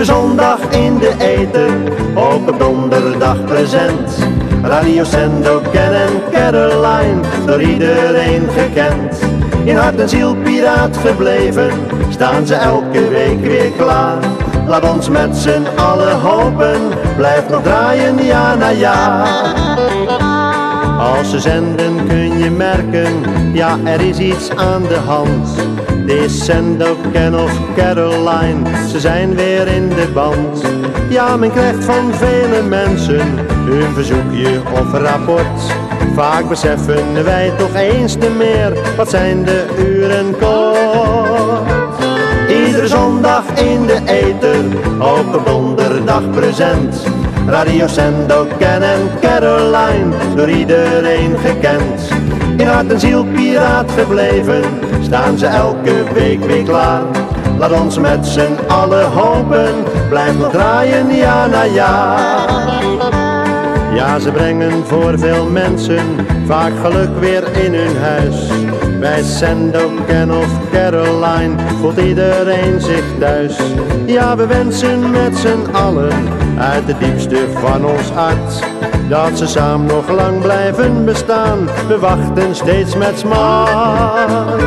in de eten, ook op donderdag present. Radio Sendo, Ken en Caroline, door iedereen gekend. In hart en ziel piraat gebleven, staan ze elke week weer klaar. Laat ons met z'n allen hopen, blijf nog draaien jaar na jaar. Als ze zenden kun je merken, ja er is iets aan de hand. Sendo, Ken of Caroline, ze zijn weer in de band. Ja, men krijgt van vele mensen hun verzoekje of rapport. Vaak beseffen wij toch eens te meer, wat zijn de uren kort. Iedere zondag in de ether, ook op donderdag present. Radio Sendo, Ken en Caroline, door iedereen gekend. In hart en ziel piraat gebleven, staan ze elke week weer klaar. Laat ons met z'n allen hopen, blijf nog draaien jaar na jaar. Ja, ze brengen voor veel mensen vaak geluk weer in hun huis. Bij Sendo, Ken of Caroline voelt iedereen zich thuis. Ja, we wensen met z'n allen uit het diepste van ons hart dat ze samen nog lang blijven bestaan. We wachten steeds met smart.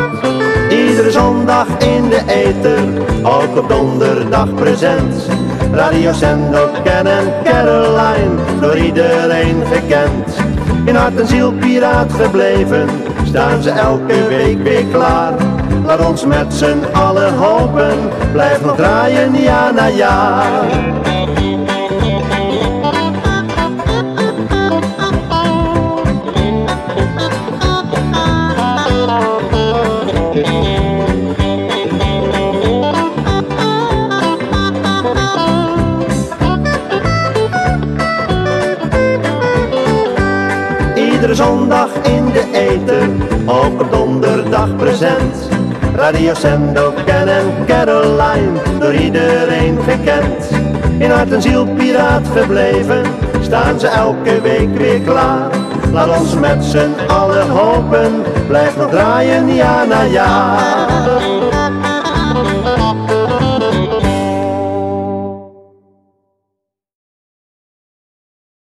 Iedere zondag in de ether, ook op donderdag present. Radio Sendo, Ken en Caroline, door iedereen gekend. In hart en ziel piraat gebleven, staan ze elke week weer klaar. Laat ons met z'n allen hopen, blijf nog draaien jaar na jaar. Iedere zondag in de eten, ook op donderdag present. Radio Sendo, Ken en Caroline, door iedereen gekend. In hart en ziel piraat gebleven, staan ze elke week weer klaar. Laat ons met z'n allen hopen, blijf nog draaien jaar na jaar.